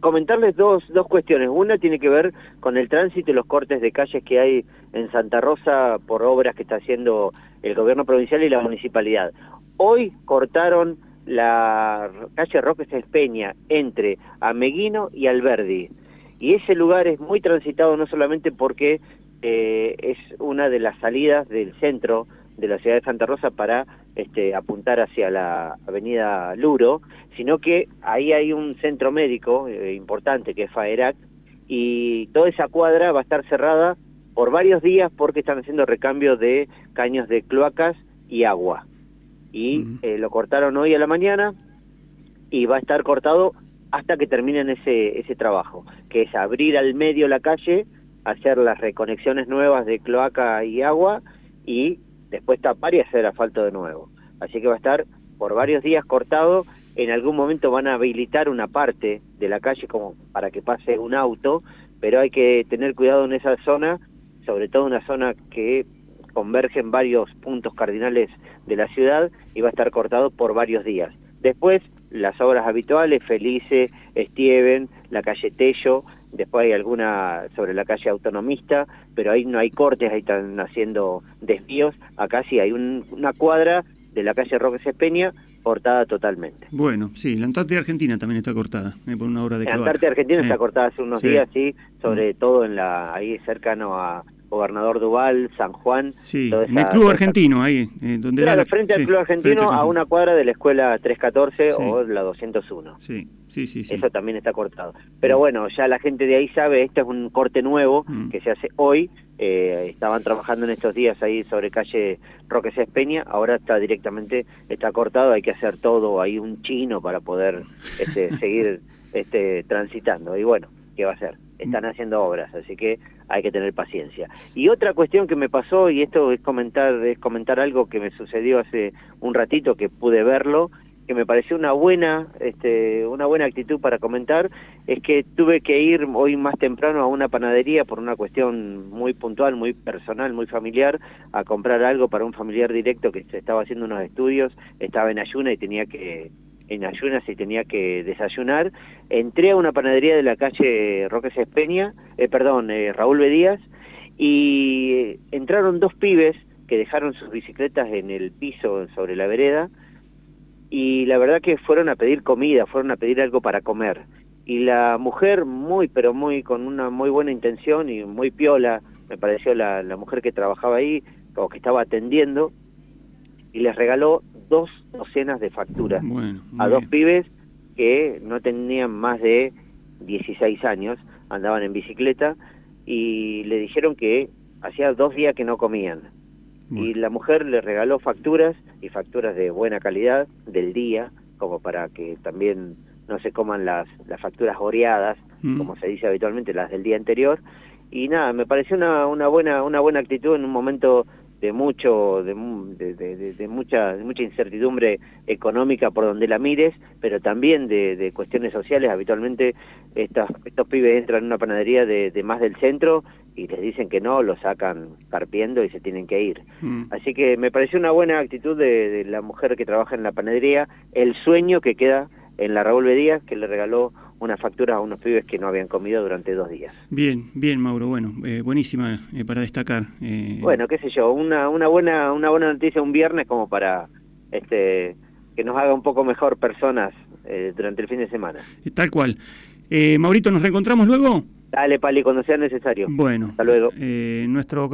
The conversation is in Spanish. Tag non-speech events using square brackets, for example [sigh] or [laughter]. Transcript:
comentarles dos, dos cuestiones. Una tiene que ver con el tránsito y los cortes de calles que hay en Santa Rosa por obras que está haciendo el gobierno provincial y la municipalidad. Hoy cortaron la calle Roque Espeña entre Ameguino y Alberdi. Y ese lugar es muy transitado no solamente porque eh, es una de las salidas del centro de la ciudad de Santa Rosa para este, apuntar hacia la avenida Luro, sino que ahí hay un centro médico eh, importante que es FAERAC y toda esa cuadra va a estar cerrada por varios días porque están haciendo recambio de caños de cloacas y agua. Y eh, lo cortaron hoy a la mañana y va a estar cortado hasta que terminen ese, ese trabajo, que es abrir al medio la calle, hacer las reconexiones nuevas de cloaca y agua y después tapar y hacer asfalto de nuevo. Así que va a estar por varios días cortado, en algún momento van a habilitar una parte de la calle como para que pase un auto, pero hay que tener cuidado en esa zona, sobre todo una zona que converge en varios puntos cardinales de la ciudad y va a estar cortado por varios días. Después, las obras habituales, Felice, Estieven, la calle Tello, después hay alguna sobre la calle autonomista, pero ahí no hay cortes, ahí están haciendo desvíos, acá sí hay una cuadra de la calle Roque Espeña cortada totalmente. Bueno, sí, la Antártida Argentina también está cortada, eh, por una obra de La Antártida Argentina está cortada hace unos días, sí, sobre mm. todo en la ahí cercano a Gobernador Duval, San Juan. Sí, en el Club Argentino, ahí. Eh, donde claro, frente al Club Argentino, a una cuadra de la Escuela 314 o la 201. Sí, sí, sí, Eso también está cortado. Pero bueno, ya la gente de ahí sabe, este es un corte nuevo mm. que se hace hoy. Eh, estaban trabajando en estos días ahí sobre calle Roque Peña, ahora está directamente, está cortado, hay que hacer todo, hay un chino para poder este, [laughs] seguir este, transitando. Y bueno, ¿qué va a hacer? Están mm. haciendo obras, así que hay que tener paciencia. Y otra cuestión que me pasó, y esto es comentar, es comentar algo que me sucedió hace un ratito que pude verlo, que me pareció una buena, este, una buena actitud para comentar, es que tuve que ir hoy más temprano a una panadería por una cuestión muy puntual, muy personal, muy familiar, a comprar algo para un familiar directo que se estaba haciendo unos estudios, estaba en ayuna y tenía que en ayunas y tenía que desayunar. Entré a una panadería de la calle Roque Espeña, eh, perdón, eh, Raúl Bedías, y entraron dos pibes que dejaron sus bicicletas en el piso sobre la vereda, y la verdad que fueron a pedir comida, fueron a pedir algo para comer. Y la mujer, muy, pero muy, con una muy buena intención y muy piola, me pareció la, la mujer que trabajaba ahí, o que estaba atendiendo, y les regaló dos docenas de facturas a dos pibes que no tenían más de 16 años, andaban en bicicleta y le dijeron que hacía dos días que no comían. Y la mujer le regaló facturas y facturas de buena calidad del día, como para que también no se coman las, las facturas oreadas, mm. como se dice habitualmente, las del día anterior. Y nada, me pareció una, una, buena, una buena actitud en un momento de mucho de, de, mucha mucha incertidumbre económica por donde la mires pero también de, cuestiones sociales habitualmente estos estos pibes entran en una panadería de, más del centro y les dicen que no lo sacan carpiendo y se tienen que ir mm. así que me pareció una buena actitud de, la mujer que trabaja en la panadería el sueño que queda en la Raúl Bedías que le regaló una factura a unos pibes que no habían comido durante dos días. Bien, bien, Mauro. Bueno, eh, buenísima eh, para destacar. Eh. Bueno, qué sé yo, una, una buena una buena noticia un viernes como para este que nos haga un poco mejor personas durante el fin de semana. Tal cual. Maurito, ¿nos reencontramos luego? Dale, Pali, cuando sea necesario. Bueno. Hasta luego. nuestro